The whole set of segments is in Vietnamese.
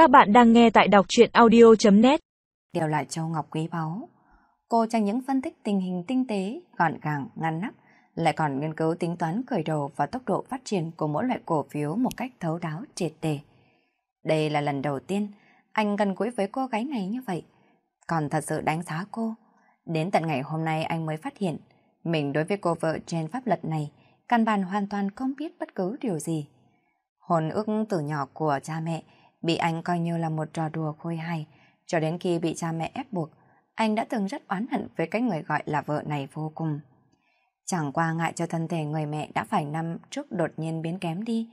Các bạn đang nghe tại đọc truyện audio.net Đều là châu ngọc quý báu. Cô chẳng những phân tích tình hình tinh tế, gọn gàng, ngăn nắp, lại còn nghiên cứu tính toán khởi đầu và tốc độ phát triển của mỗi loại cổ phiếu một cách thấu đáo triệt đề. Đây là lần đầu tiên anh gần gũi với cô gái này như vậy, còn thật sự đánh giá cô. Đến tận ngày hôm nay anh mới phát hiện mình đối với cô vợ trên pháp luật này căn bản hoàn toàn không biết bất cứ điều gì. Hồn ước từ nhỏ của cha mẹ bị anh coi như là một trò đùa khôi hài, cho đến khi bị cha mẹ ép buộc, anh đã từng rất oán hận với cái người gọi là vợ này vô cùng. Chẳng qua ngại cho thân thể người mẹ đã phải năm trước đột nhiên biến kém đi,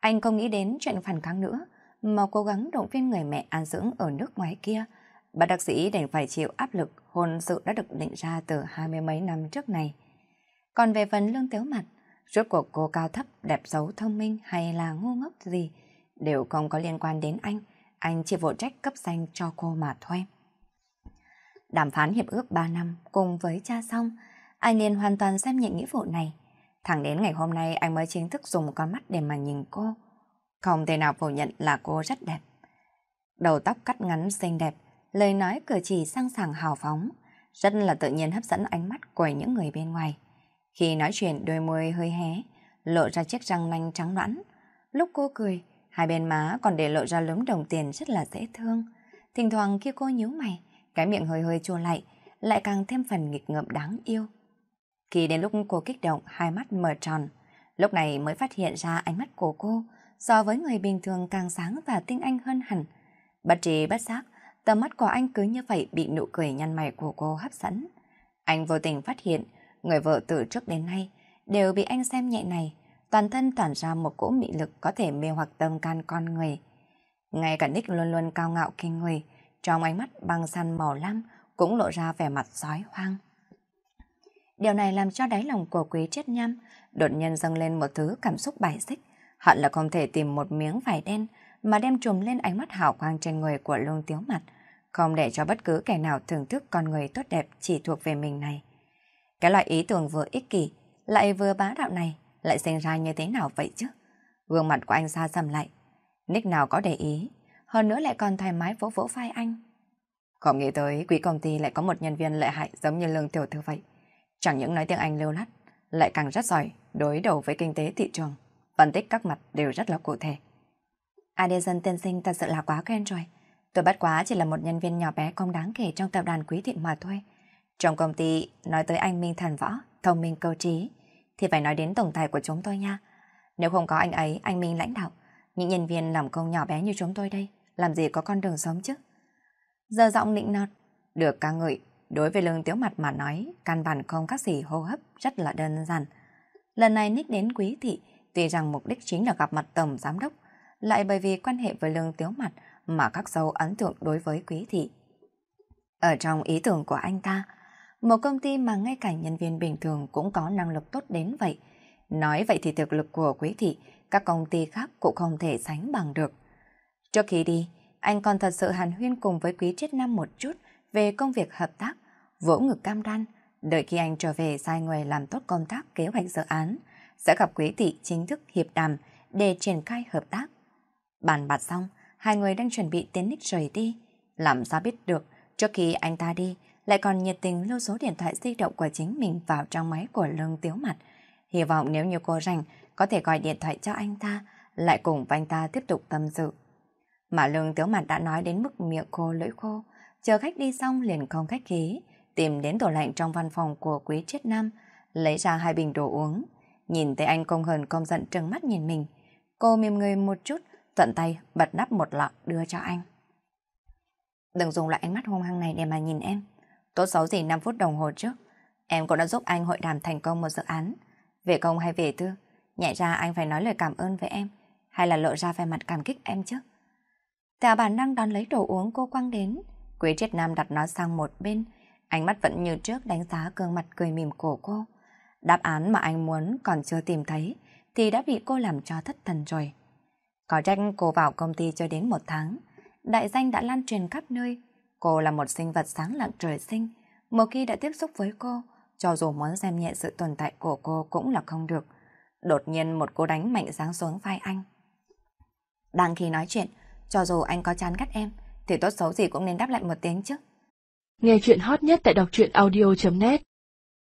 anh không nghĩ đến chuyện phản kháng nữa, mà cố gắng động viên người mẹ an dưỡng ở nước ngoài kia. Bà đặc sĩ đành phải chịu áp lực hôn sự đã được định ra từ hai mươi mấy năm trước này. Còn về phần lương tiếu mặt, rốt cuộc cô cao thấp, đẹp xấu, thông minh hay là ngu ngốc gì, đều không có liên quan đến anh, anh chỉ phụ trách cấp danh cho cô mà thôi. Đàm phán hiệp ước 3 năm cùng với cha xong, anh liền hoàn toàn xem nhẹ nghĩa vụ này. Thẳng đến ngày hôm nay anh mới chính thức dùng con mắt để mà nhìn cô. Không thể nào phủ nhận là cô rất đẹp. Đầu tóc cắt ngắn xinh đẹp, lời nói cử chỉ sang sảng hào phóng, rất là tự nhiên hấp dẫn ánh mắt của những người bên ngoài. Khi nói chuyện đôi môi hơi hé, lộ ra chiếc răng nanh trắng nõn. Lúc cô cười, hai bên má còn để lộ ra lúm đồng tiền rất là dễ thương. Thỉnh thoảng khi cô nhíu mày, cái miệng hơi hơi chua lại, lại càng thêm phần nghịch ngợm đáng yêu. Khi đến lúc cô kích động, hai mắt mở tròn, lúc này mới phát hiện ra ánh mắt của cô so với người bình thường càng sáng và tinh anh hơn hẳn. Bất trí bất giác, tầm mắt của anh cứ như vậy bị nụ cười nhăn mày của cô hấp dẫn. Anh vô tình phát hiện, người vợ từ trước đến nay đều bị anh xem nhẹ này, toàn thân tản ra một cỗ mị lực có thể mê hoặc tâm can con người. Ngay cả Nick luôn luôn cao ngạo kinh người, trong ánh mắt băng săn màu lam cũng lộ ra vẻ mặt sói hoang. Điều này làm cho đáy lòng của quý chết nham đột nhiên dâng lên một thứ cảm xúc bài xích, hận là không thể tìm một miếng vải đen mà đem trùm lên ánh mắt hào quang trên người của lương tiếu mặt, không để cho bất cứ kẻ nào thưởng thức con người tốt đẹp chỉ thuộc về mình này. Cái loại ý tưởng vừa ích kỷ, lại vừa bá đạo này, lại sinh ra như thế nào vậy chứ? Gương mặt của anh xa xăm lại. Nick nào có để ý, hơn nữa lại còn thoải mái vỗ vỗ vai anh. Không nghĩ tới quý công ty lại có một nhân viên lợi hại giống như lương tiểu thư vậy. Chẳng những nói tiếng Anh lưu lắt, lại càng rất giỏi đối đầu với kinh tế thị trường. Phân tích các mặt đều rất là cụ thể. Addison tiên sinh thật sự là quá khen rồi. Tôi bắt quá chỉ là một nhân viên nhỏ bé không đáng kể trong tập đoàn quý thị mà thôi. Trong công ty, nói tới anh Minh Thần Võ, thông minh cơ trí, thì phải nói đến tổng tài của chúng tôi nha. Nếu không có anh ấy, anh Minh lãnh đạo, những nhân viên làm công nhỏ bé như chúng tôi đây, làm gì có con đường sống chứ? Giờ giọng nịnh nọt, được ca ngợi, đối với lương tiếu mặt mà nói, căn bản không các gì hô hấp, rất là đơn giản. Lần này Nick đến quý thị, tuy rằng mục đích chính là gặp mặt tổng giám đốc, lại bởi vì quan hệ với lương tiếu mặt mà các dấu ấn tượng đối với quý thị. Ở trong ý tưởng của anh ta, một công ty mà ngay cả nhân viên bình thường cũng có năng lực tốt đến vậy. Nói vậy thì thực lực của quý thị, các công ty khác cũng không thể sánh bằng được. Trước khi đi, anh còn thật sự hàn huyên cùng với quý triết nam một chút về công việc hợp tác, vỗ ngực cam đoan, đợi khi anh trở về sai người làm tốt công tác kế hoạch dự án, sẽ gặp quý thị chính thức hiệp đàm để triển khai hợp tác. Bàn bạc xong, hai người đang chuẩn bị tiến Nick rời đi. Làm sao biết được, trước khi anh ta đi, lại còn nhiệt tình lưu số điện thoại di động của chính mình vào trong máy của Lương Tiếu Mặt. Hy vọng nếu như cô rảnh, có thể gọi điện thoại cho anh ta, lại cùng với anh ta tiếp tục tâm sự. Mà Lương Tiếu Mặt đã nói đến mức miệng khô lưỡi khô, chờ khách đi xong liền không khách khí, tìm đến tủ lạnh trong văn phòng của Quý Triết Nam, lấy ra hai bình đồ uống. Nhìn thấy anh công hờn công giận trừng mắt nhìn mình, cô mềm người một chút, thuận tay bật nắp một lọ đưa cho anh. Đừng dùng loại ánh mắt hung hăng này để mà nhìn em. Tốt xấu gì 5 phút đồng hồ trước, em cũng đã giúp anh hội đàm thành công một dự án. Về công hay về tư, nhảy ra anh phải nói lời cảm ơn với em, hay là lộ ra vẻ mặt cảm kích em chứ. Theo bản năng đón lấy đồ uống cô quăng đến, Quý Triết Nam đặt nó sang một bên, ánh mắt vẫn như trước đánh giá gương mặt cười mỉm của cô. Đáp án mà anh muốn còn chưa tìm thấy, thì đã bị cô làm cho thất thần rồi. Có trách cô vào công ty cho đến một tháng, đại danh đã lan truyền khắp nơi. Cô là một sinh vật sáng lặng trời sinh, một khi đã tiếp xúc với cô, cho dù muốn xem nhẹ sự tồn tại của cô cũng là không được. Đột nhiên một cô đánh mạnh giáng xuống vai anh. Đang khi nói chuyện, Cho dù anh có chán ghét em, thì tốt xấu gì cũng nên đáp lại một tiếng chứ. Nghe chuyện hot nhất tại đọc truyện audio.net